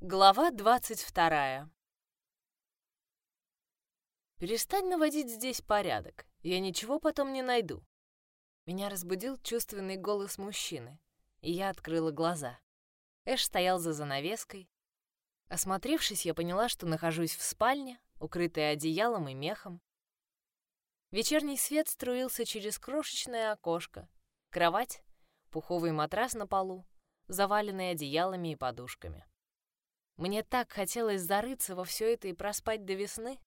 Глава двадцать вторая. Перестань наводить здесь порядок, я ничего потом не найду. Меня разбудил чувственный голос мужчины, и я открыла глаза. Эш стоял за занавеской. Осмотревшись, я поняла, что нахожусь в спальне, укрытая одеялом и мехом. Вечерний свет струился через крошечное окошко. Кровать, пуховый матрас на полу, заваленный одеялами и подушками. Мне так хотелось зарыться во все это и проспать до весны.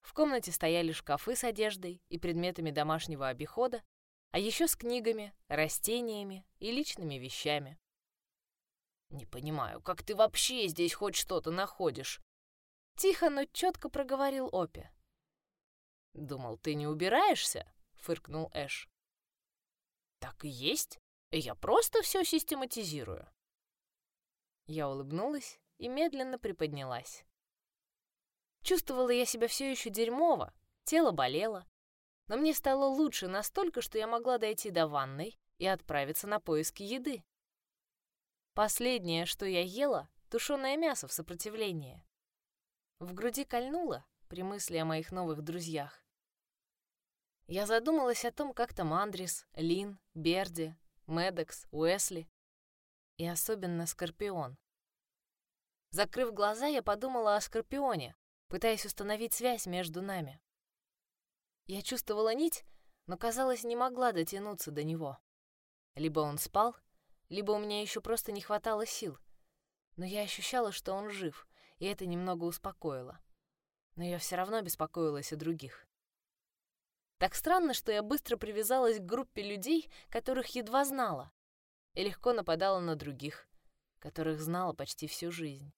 В комнате стояли шкафы с одеждой и предметами домашнего обихода, а еще с книгами, растениями и личными вещами. «Не понимаю, как ты вообще здесь хоть что-то находишь?» Тихо, но четко проговорил Опи. «Думал, ты не убираешься?» — фыркнул Эш. «Так и есть. Я просто все систематизирую. Я улыбнулась и медленно приподнялась. Чувствовала я себя все еще дерьмово, тело болело, но мне стало лучше настолько, что я могла дойти до ванной и отправиться на поиски еды. Последнее, что я ела, тушеное мясо в сопротивлении. В груди кольнуло при мысли о моих новых друзьях. Я задумалась о том, как там Андрис, Лин, Берди, Медекс, Уэсли и особенно Скорпион. Закрыв глаза, я подумала о Скорпионе, пытаясь установить связь между нами. Я чувствовала нить, но, казалось, не могла дотянуться до него. Либо он спал, либо у меня еще просто не хватало сил. Но я ощущала, что он жив, и это немного успокоило. Но я все равно беспокоилась о других. Так странно, что я быстро привязалась к группе людей, которых едва знала, и легко нападала на других, которых знала почти всю жизнь.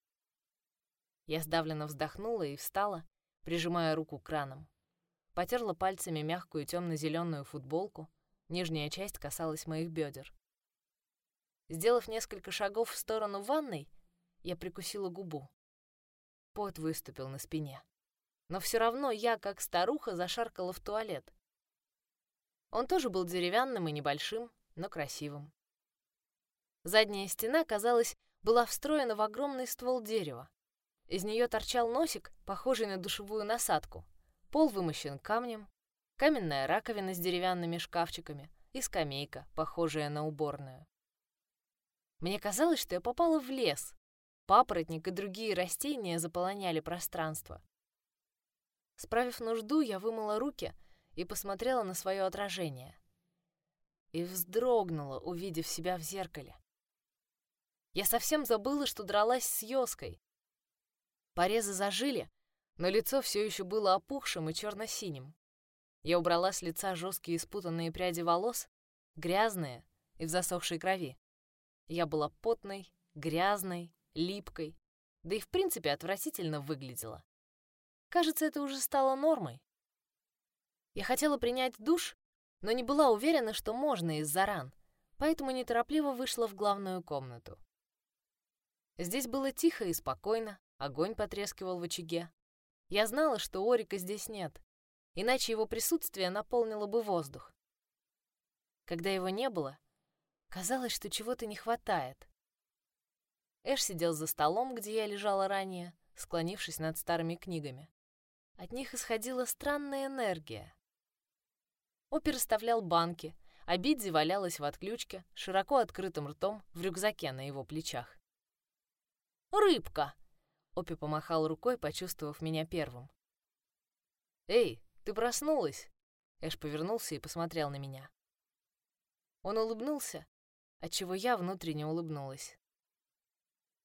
Я сдавленно вздохнула и встала, прижимая руку к кранам. Потерла пальцами мягкую темно-зеленую футболку, нижняя часть касалась моих бедер. Сделав несколько шагов в сторону ванной, я прикусила губу. Пот выступил на спине. Но все равно я, как старуха, зашаркала в туалет. Он тоже был деревянным и небольшим, но красивым. Задняя стена, казалось, была встроена в огромный ствол дерева. Из нее торчал носик, похожий на душевую насадку. Пол вымощен камнем, каменная раковина с деревянными шкафчиками и скамейка, похожая на уборную. Мне казалось, что я попала в лес. Папоротник и другие растения заполоняли пространство. Справив нужду, я вымыла руки и посмотрела на свое отражение. И вздрогнула, увидев себя в зеркале. Я совсем забыла, что дралась с Йоской. Порезы зажили, но лицо все еще было опухшим и черно-синим. Я убрала с лица жесткие спутанные пряди волос, грязные и в засохшей крови. Я была потной, грязной, липкой, да и в принципе отвратительно выглядела. Кажется, это уже стало нормой. Я хотела принять душ, но не была уверена, что можно из-за ран, поэтому неторопливо вышла в главную комнату. Здесь было тихо и спокойно, огонь потрескивал в очаге. Я знала, что Орика здесь нет, иначе его присутствие наполнило бы воздух. Когда его не было, казалось, что чего-то не хватает. Эш сидел за столом, где я лежала ранее, склонившись над старыми книгами. От них исходила странная энергия. Опер расставлял банки, а Бидзи валялась в отключке, широко открытым ртом в рюкзаке на его плечах. Рыбка!» Опи помахал рукой, почувствовав меня первым. «Эй, ты проснулась?» Эш повернулся и посмотрел на меня. Он улыбнулся, отчего я внутренне улыбнулась.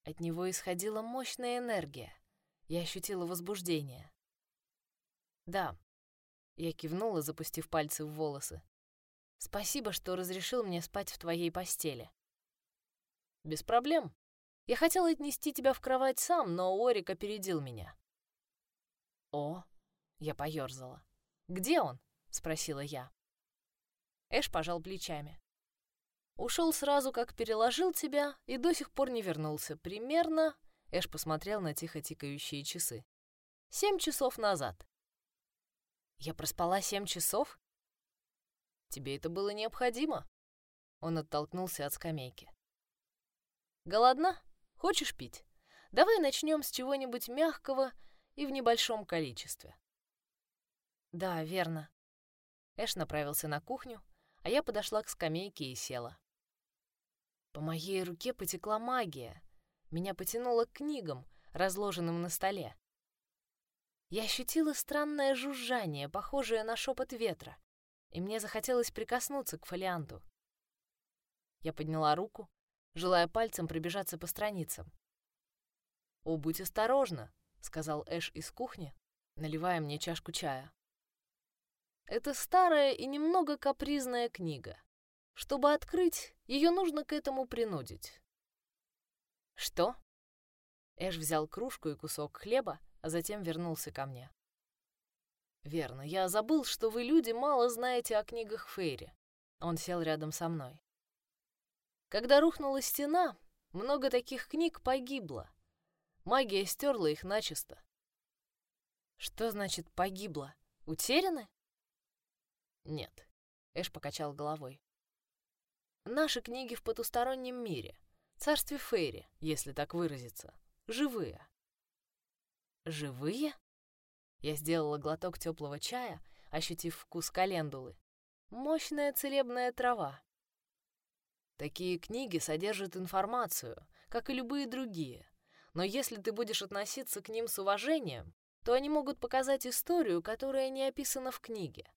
От него исходила мощная энергия. Я ощутила возбуждение. «Да», — я кивнула, запустив пальцы в волосы. «Спасибо, что разрешил мне спать в твоей постели». «Без проблем», я хотел отнести тебя в кровать сам, но Орик опередил меня. О, я поёрзала. Где он? спросила я. Эш пожал плечами. Ушел сразу, как переложил тебя, и до сих пор не вернулся. Примерно, Эш посмотрел на тихо тикающие часы. Семь часов назад. Я проспала семь часов? Тебе это было необходимо? Он оттолкнулся от скамейки. Голодна? Хочешь пить? Давай начнем с чего-нибудь мягкого и в небольшом количестве. Да, верно. Эш направился на кухню, а я подошла к скамейке и села. По моей руке потекла магия. Меня потянуло к книгам, разложенным на столе. Я ощутила странное жужжание, похожее на шепот ветра, и мне захотелось прикоснуться к фолианту. Я подняла руку, желая пальцем пробежаться по страницам. «О, будь осторожна», — сказал Эш из кухни, наливая мне чашку чая. «Это старая и немного капризная книга. Чтобы открыть, ее нужно к этому принудить». «Что?» Эш взял кружку и кусок хлеба, а затем вернулся ко мне. «Верно, я забыл, что вы, люди, мало знаете о книгах Фейри». Он сел рядом со мной. Когда рухнула стена, много таких книг погибло, Магия стерла их начисто. Что значит погибла? Утеряны? Нет. Эш покачал головой. Наши книги в потустороннем мире, царстве Фейри, если так выразиться, живые. Живые? Я сделала глоток теплого чая, ощутив вкус календулы. Мощная целебная трава. Такие книги содержат информацию, как и любые другие, но если ты будешь относиться к ним с уважением, то они могут показать историю, которая не описана в книге.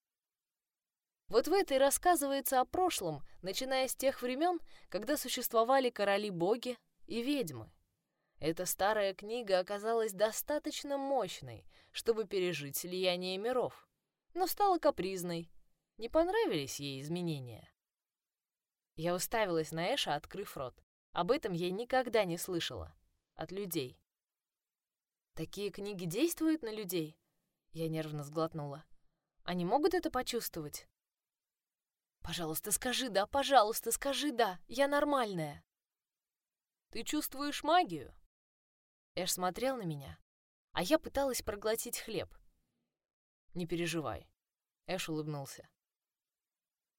Вот в этой рассказывается о прошлом, начиная с тех времен, когда существовали короли-боги и ведьмы. Эта старая книга оказалась достаточно мощной, чтобы пережить слияние миров, но стала капризной. Не понравились ей изменения. Я уставилась на Эша, открыв рот. Об этом я никогда не слышала от людей. Такие книги действуют на людей? Я нервно сглотнула. Они могут это почувствовать? Пожалуйста, скажи да, пожалуйста, скажи да, я нормальная. Ты чувствуешь магию? Эш смотрел на меня, а я пыталась проглотить хлеб. Не переживай. Эш улыбнулся.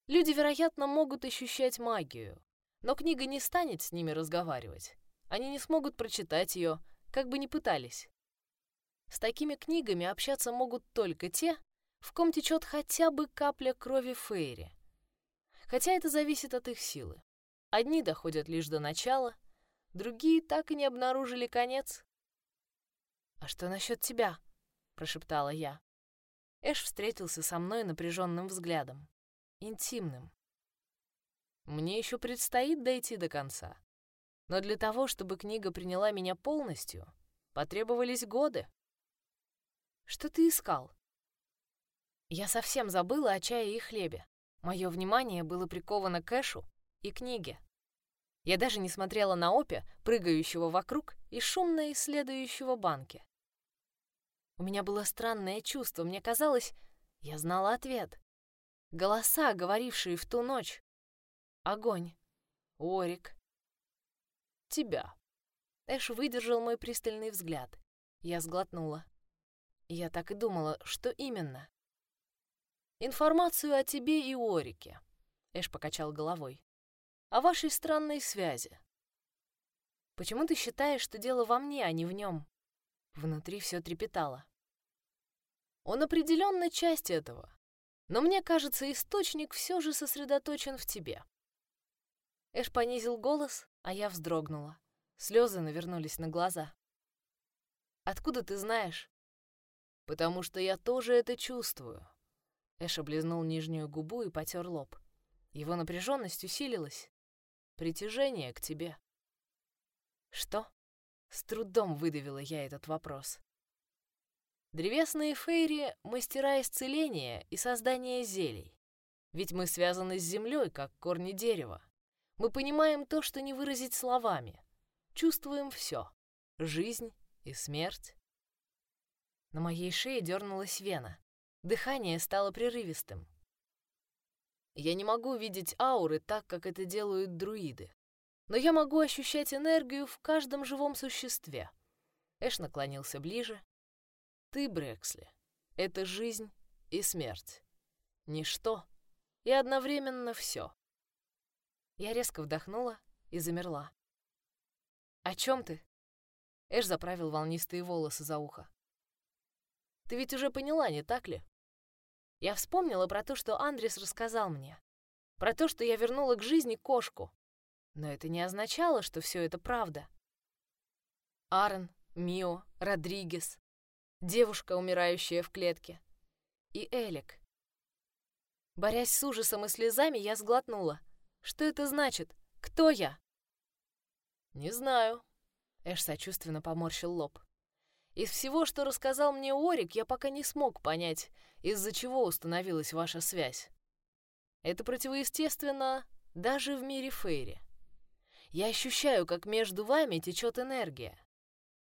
Люди, вероятно, могут ощущать магию, но книга не станет с ними разговаривать. Они не смогут прочитать ее, как бы ни пытались. С такими книгами общаться могут только те, в ком течет хотя бы капля крови Фейри. Хотя это зависит от их силы. Одни доходят лишь до начала, другие так и не обнаружили конец. «А что насчет тебя?» — прошептала я. Эш встретился со мной напряженным взглядом, интимным. «Мне еще предстоит дойти до конца. Но для того, чтобы книга приняла меня полностью, потребовались годы. Что ты искал? Я совсем забыла о чае и хлебе. Мое внимание было приковано к Эшу и книге. Я даже не смотрела на Опи, прыгающего вокруг и шумно исследующего банки. У меня было странное чувство, мне казалось, я знала ответ. Голоса, говорившие в ту ночь. Огонь. Орик тебя». Эш выдержал мой пристальный взгляд. Я сглотнула. Я так и думала, что именно. «Информацию о тебе и Орике», — Эш покачал головой. «О вашей странной связи». «Почему ты считаешь, что дело во мне, а не в нем?» Внутри все трепетало. «Он определенно часть этого, но мне кажется, источник все же сосредоточен в тебе». Эш понизил голос, а я вздрогнула. Слезы навернулись на глаза. «Откуда ты знаешь?» «Потому что я тоже это чувствую». Эш облизнул нижнюю губу и потер лоб. Его напряженность усилилась. «Притяжение к тебе». «Что?» С трудом выдавила я этот вопрос. Древесные фейри — мастера исцеления и создания зелий. Ведь мы связаны с землей, как корни дерева. Мы понимаем то, что не выразить словами. Чувствуем все. Жизнь и смерть. На моей шее дернулась вена. Дыхание стало прерывистым. Я не могу видеть ауры так, как это делают друиды. Но я могу ощущать энергию в каждом живом существе. Эш наклонился ближе. Ты, Брексли, это жизнь и смерть. Ничто и одновременно все. Я резко вдохнула и замерла. «О чем ты?» Эш заправил волнистые волосы за ухо. Ты ведь уже поняла, не так ли? Я вспомнила про то, что Андрес рассказал мне. Про то, что я вернула к жизни кошку. Но это не означало, что все это правда. Аарон, Мио, Родригес, девушка, умирающая в клетке, и Элик. Борясь с ужасом и слезами, я сглотнула. Что это значит? Кто я? Не знаю. Эш сочувственно поморщил лоб. Из всего, что рассказал мне Орик, я пока не смог понять, из-за чего установилась ваша связь. Это противоестественно даже в мире Фейри. Я ощущаю, как между вами течет энергия,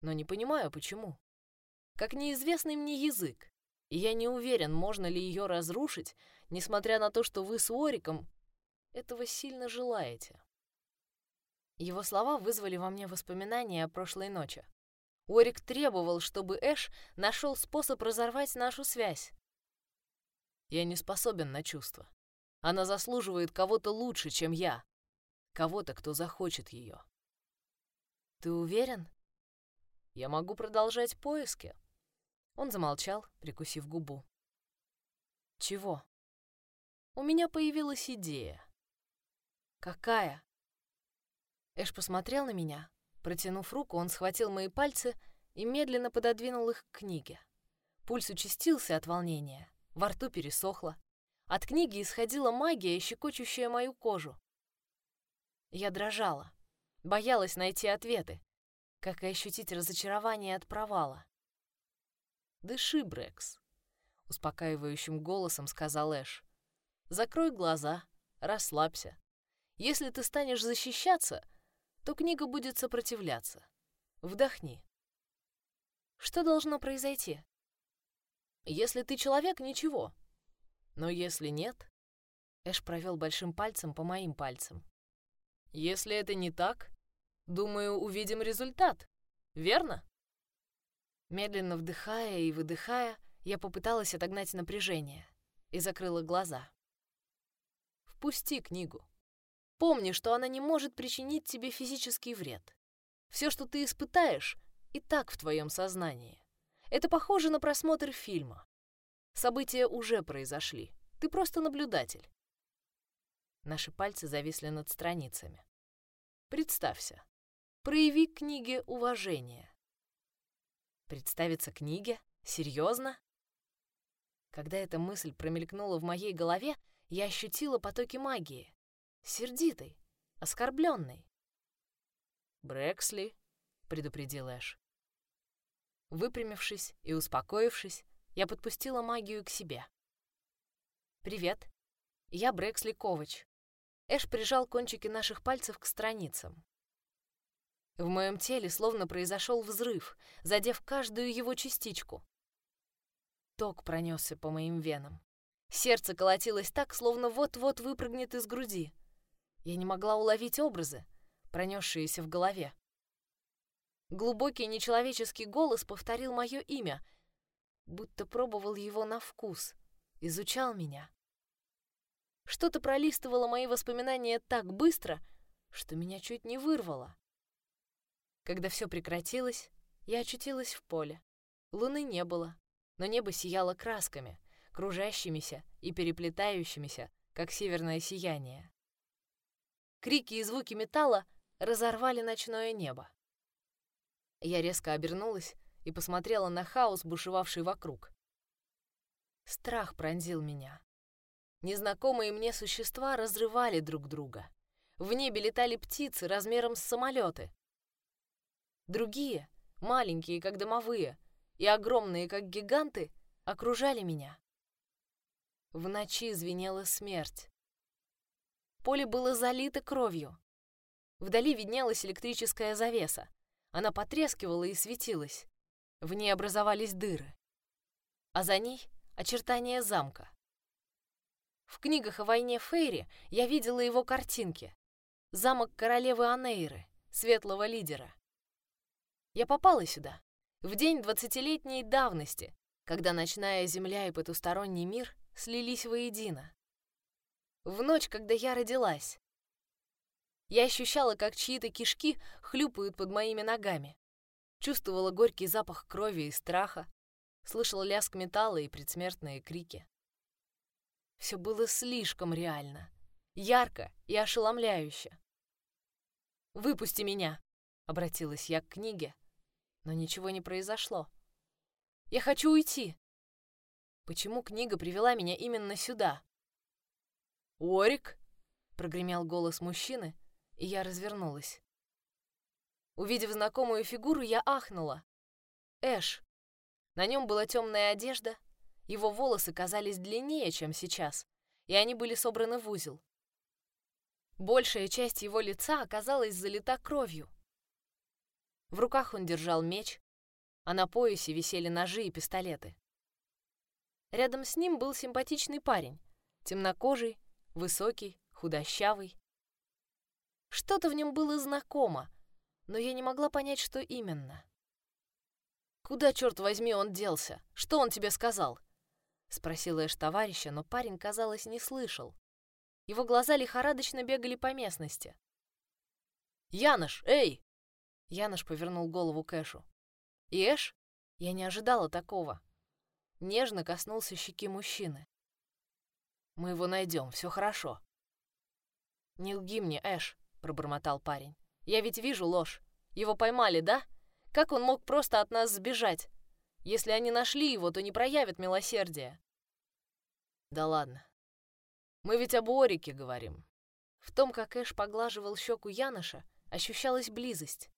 но не понимаю, почему. Как неизвестный мне язык, и я не уверен, можно ли ее разрушить, несмотря на то, что вы с Ориком этого сильно желаете. Его слова вызвали во мне воспоминания о прошлой ночи. Орик требовал, чтобы Эш нашел способ разорвать нашу связь. Я не способен на чувства. Она заслуживает кого-то лучше, чем я. Кого-то, кто захочет ее. Ты уверен? Я могу продолжать поиски. Он замолчал, прикусив губу. Чего? У меня появилась идея. Какая? Эш посмотрел на меня, Протянув руку, он схватил мои пальцы и медленно пододвинул их к книге. Пульс участился от волнения, во рту пересохло. От книги исходила магия, щекочущая мою кожу. Я дрожала, боялась найти ответы, как и ощутить разочарование от провала. «Дыши, Брекс», — успокаивающим голосом сказал Эш. «Закрой глаза, расслабься. Если ты станешь защищаться, то книга будет сопротивляться. Вдохни. Что должно произойти? Если ты человек, ничего. Но если нет... Эш провел большим пальцем по моим пальцам. Если это не так, думаю, увидим результат. Верно? Медленно вдыхая и выдыхая, я попыталась отогнать напряжение и закрыла глаза. Впусти книгу. Помни, что она не может причинить тебе физический вред. Все, что ты испытаешь, и так в твоем сознании. Это похоже на просмотр фильма. События уже произошли. Ты просто наблюдатель. Наши пальцы зависли над страницами. Представься. Прояви книге уважение. Представиться книге? Серьезно? Когда эта мысль промелькнула в моей голове, я ощутила потоки магии сердитой, оскорбленной. «Брэксли», — предупредил Эш. Выпрямившись и успокоившись, я подпустила магию к себе. «Привет, я Брэксли Ковач». Эш прижал кончики наших пальцев к страницам. В моем теле словно произошел взрыв, задев каждую его частичку. Ток пронесся по моим венам. Сердце колотилось так, словно вот-вот выпрыгнет из груди. Я не могла уловить образы, пронесшиеся в голове. Глубокий нечеловеческий голос повторил мое имя, будто пробовал его на вкус, изучал меня. Что-то пролистывало мои воспоминания так быстро, что меня чуть не вырвало. Когда все прекратилось, я очутилась в поле. Луны не было, но небо сияло красками, кружащимися и переплетающимися, как северное сияние. Крики и звуки металла разорвали ночное небо. Я резко обернулась и посмотрела на хаос, бушевавший вокруг. Страх пронзил меня. Незнакомые мне существа разрывали друг друга. В небе летали птицы размером с самолеты. Другие, маленькие, как домовые, и огромные, как гиганты, окружали меня. В ночи звенела смерть. Поле было залито кровью. Вдали виднелась электрическая завеса. Она потрескивала и светилась. В ней образовались дыры. А за ней — очертания замка. В книгах о войне Фейри я видела его картинки. Замок королевы Анейры, светлого лидера. Я попала сюда в день двадцатилетней давности, когда ночная земля и потусторонний мир слились воедино в ночь, когда я родилась. Я ощущала, как чьи-то кишки хлюпают под моими ногами. Чувствовала горький запах крови и страха, слышала лязг металла и предсмертные крики. Все было слишком реально, ярко и ошеломляюще. «Выпусти меня!» — обратилась я к книге, но ничего не произошло. «Я хочу уйти!» Почему книга привела меня именно сюда? «Орик!» — прогремел голос мужчины, и я развернулась. Увидев знакомую фигуру, я ахнула. Эш. На нем была темная одежда, его волосы казались длиннее, чем сейчас, и они были собраны в узел. Большая часть его лица оказалась залита кровью. В руках он держал меч, а на поясе висели ножи и пистолеты. Рядом с ним был симпатичный парень, темнокожий, высокий, худощавый. Что-то в нем было знакомо, но я не могла понять, что именно. «Куда, черт возьми, он делся? Что он тебе сказал?» — спросила Эш товарища, но парень, казалось, не слышал. Его глаза лихорадочно бегали по местности. «Янош, эй!» Янош повернул голову к Эшу. И Эш? Я не ожидала такого нежно коснулся щеки мужчины. «Мы его найдем, все хорошо». «Не лги мне, Эш», — пробормотал парень. «Я ведь вижу ложь. Его поймали, да? Как он мог просто от нас сбежать? Если они нашли его, то не проявят милосердия». «Да ладно. Мы ведь об Орике говорим». В том, как Эш поглаживал щеку Яноша, ощущалась близость.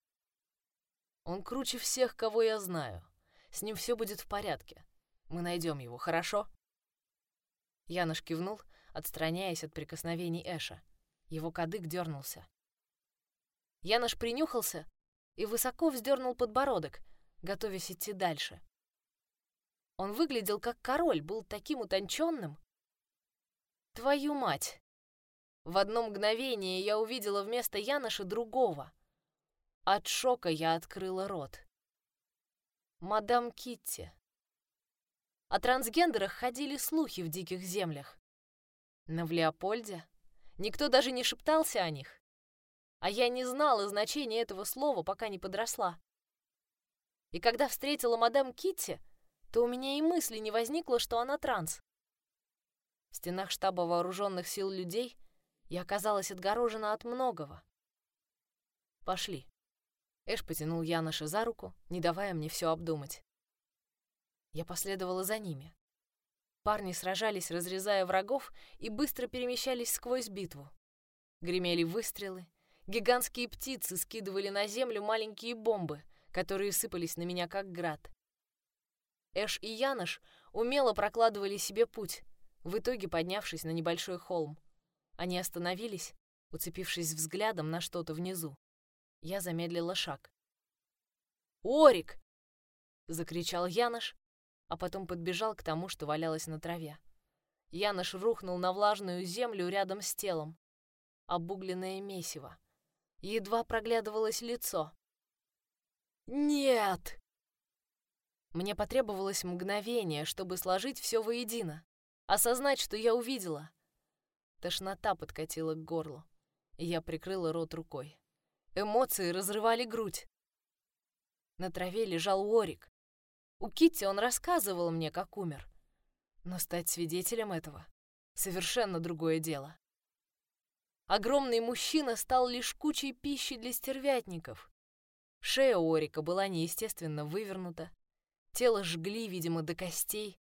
«Он круче всех, кого я знаю. С ним все будет в порядке. Мы найдем его, хорошо?» Янош кивнул, отстраняясь от прикосновений Эша. Его кадык дернулся. Янош принюхался и высоко вздернул подбородок, готовясь идти дальше. Он выглядел как король, был таким утонченным. Твою мать! В одно мгновение я увидела вместо Яноша другого. От шока я открыла рот. Мадам Китти. О трансгендерах ходили слухи в диких землях. Но в Леопольде никто даже не шептался о них. А я не знала значения этого слова, пока не подросла. И когда встретила мадам Китти, то у меня и мысли не возникло, что она транс. В стенах штаба вооруженных сил людей я оказалась отгорожена от многого. «Пошли». Эш потянул Яноша за руку, не давая мне все обдумать. Я последовала за ними. Парни сражались, разрезая врагов, и быстро перемещались сквозь битву. Гремели выстрелы, гигантские птицы скидывали на землю маленькие бомбы, которые сыпались на меня как град. Эш и Янош умело прокладывали себе путь, в итоге поднявшись на небольшой холм. Они остановились, уцепившись взглядом на что-то внизу. Я замедлила шаг. «Орик!» — закричал Янош, а потом подбежал к тому, что валялось на траве. Янош рухнул на влажную землю рядом с телом. Обугленное месиво. Едва проглядывалось лицо. «Нет!» Мне потребовалось мгновение, чтобы сложить все воедино, осознать, что я увидела. Тошнота подкатила к горлу, и я прикрыла рот рукой. Эмоции разрывали грудь. На траве лежал Орик, у Китти он рассказывал мне, как умер. Но стать свидетелем этого — совершенно другое дело. Огромный мужчина стал лишь кучей пищи для стервятников. Шея Орика была неестественно вывернута. Тело жгли, видимо, до костей.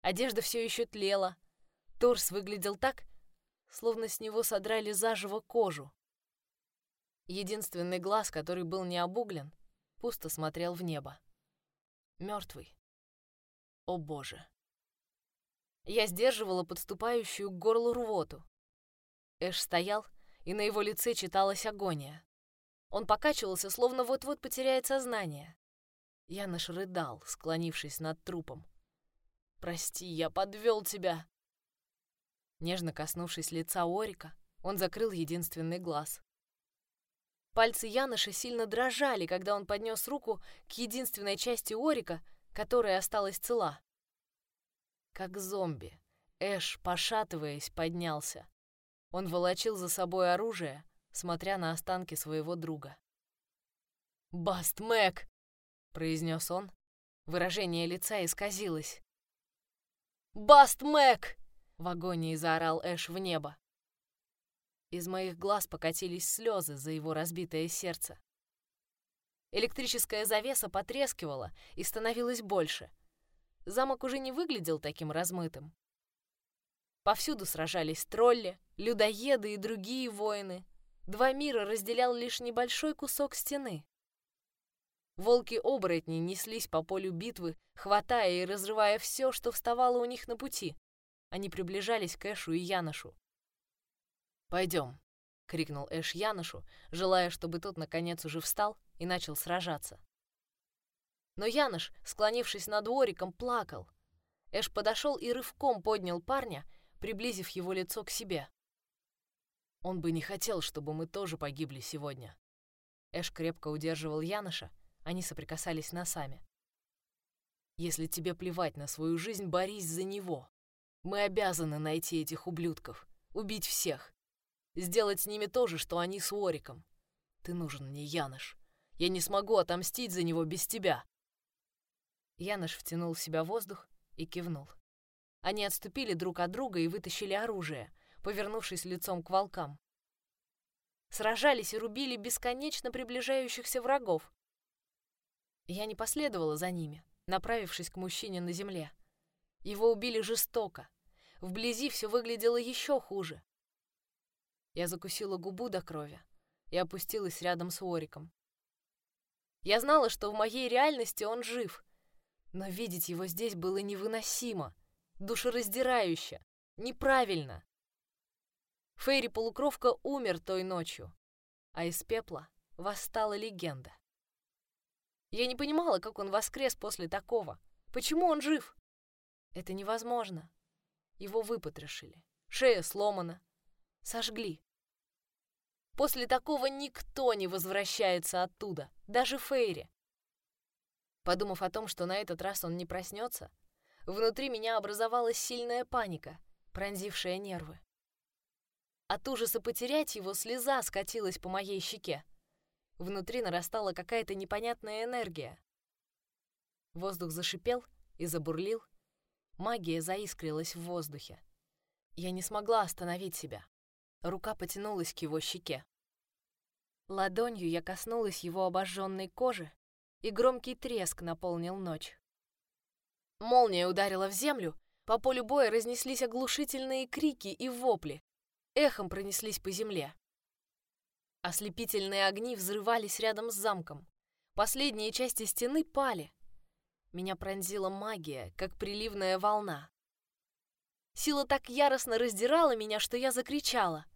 Одежда все еще тлела. Торс выглядел так, словно с него содрали заживо кожу. Единственный глаз, который был не обуглен, пусто смотрел в небо мертвый. О боже. Я сдерживала подступающую к горлу рвоту. Эш стоял, и на его лице читалась агония. Он покачивался, словно вот-вот потеряет сознание. Янош рыдал, склонившись над трупом. «Прости, я подвел тебя!» Нежно коснувшись лица Орика, он закрыл единственный глаз. Пальцы Яноша сильно дрожали, когда он поднес руку к единственной части Орика, которая осталась цела. Как зомби, Эш, пошатываясь, поднялся. Он волочил за собой оружие, смотря на останки своего друга. «Баст, Мэг!» произнес он. Выражение лица исказилось. «Баст Мэг!» — в агонии заорал Эш в небо. Из моих глаз покатились слезы за его разбитое сердце. Электрическая завеса потрескивала и становилась больше. Замок уже не выглядел таким размытым. Повсюду сражались тролли, людоеды и другие воины. Два мира разделял лишь небольшой кусок стены. Волки-оборотни неслись по полю битвы, хватая и разрывая все, что вставало у них на пути. Они приближались к Эшу и Яношу. «Пойдем», — крикнул Эш Яношу, желая, чтобы тот наконец уже встал и начал сражаться. Но Янош, склонившись над Ориком, плакал. Эш подошел и рывком поднял парня, приблизив его лицо к себе. Он бы не хотел, чтобы мы тоже погибли сегодня. Эш крепко удерживал Яноша, они соприкасались носами. Если тебе плевать на свою жизнь, борись за него. Мы обязаны найти этих ублюдков, убить всех. Сделать с ними то же, что они с Ориком. Ты нужен мне, Янош. Я не смогу отомстить за него без тебя. Янош втянул в себя воздух и кивнул. Они отступили друг от друга и вытащили оружие, повернувшись лицом к волкам. Сражались и рубили бесконечно приближающихся врагов. Я не последовала за ними, направившись к мужчине на земле. Его убили жестоко. Вблизи все выглядело еще хуже. Я закусила губу до крови и опустилась рядом с Ориком. Я знала, что в моей реальности он жив, но видеть его здесь было невыносимо, душераздирающе, неправильно. Фейри-полукровка умер той ночью, а из пепла восстала легенда. Я не понимала, как он воскрес после такого. Почему он жив? Это невозможно. Его выпотрошили. Шея сломана. Сожгли. После такого никто не возвращается оттуда, даже Фейри. Подумав о том, что на этот раз он не проснется, внутри меня образовалась сильная паника, пронзившая нервы. От ужаса потерять его слеза скатилась по моей щеке. Внутри нарастала какая-то непонятная энергия. Воздух зашипел и забурлил. Магия заискрилась в воздухе. Я не смогла остановить себя. Рука потянулась к его щеке. Ладонью я коснулась его обожженной кожи, и громкий треск наполнил ночь. Молния ударила в землю, по полю боя разнеслись оглушительные крики и вопли, эхом пронеслись по земле. Ослепительные огни взрывались рядом с замком. Последние части стены пали. Меня пронзила магия, как приливная волна. Сила так яростно раздирала меня, что я закричала.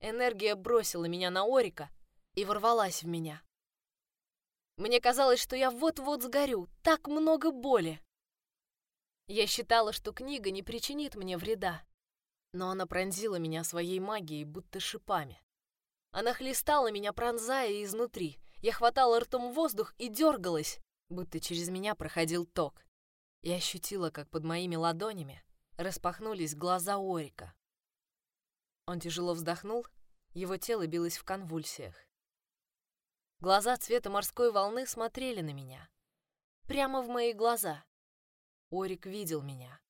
Энергия бросила меня на Орика и ворвалась в меня. Мне казалось, что я вот-вот сгорю, так много боли. Я считала, что книга не причинит мне вреда, но она пронзила меня своей магией, будто шипами. Она хлестала меня, пронзая изнутри. Я хватала ртом воздух и дергалась, будто через меня проходил ток. Я ощутила, как под моими ладонями распахнулись глаза Орика. Он тяжело вздохнул, его тело билось в конвульсиях. Глаза цвета морской волны смотрели на меня. Прямо в мои глаза. Орик видел меня.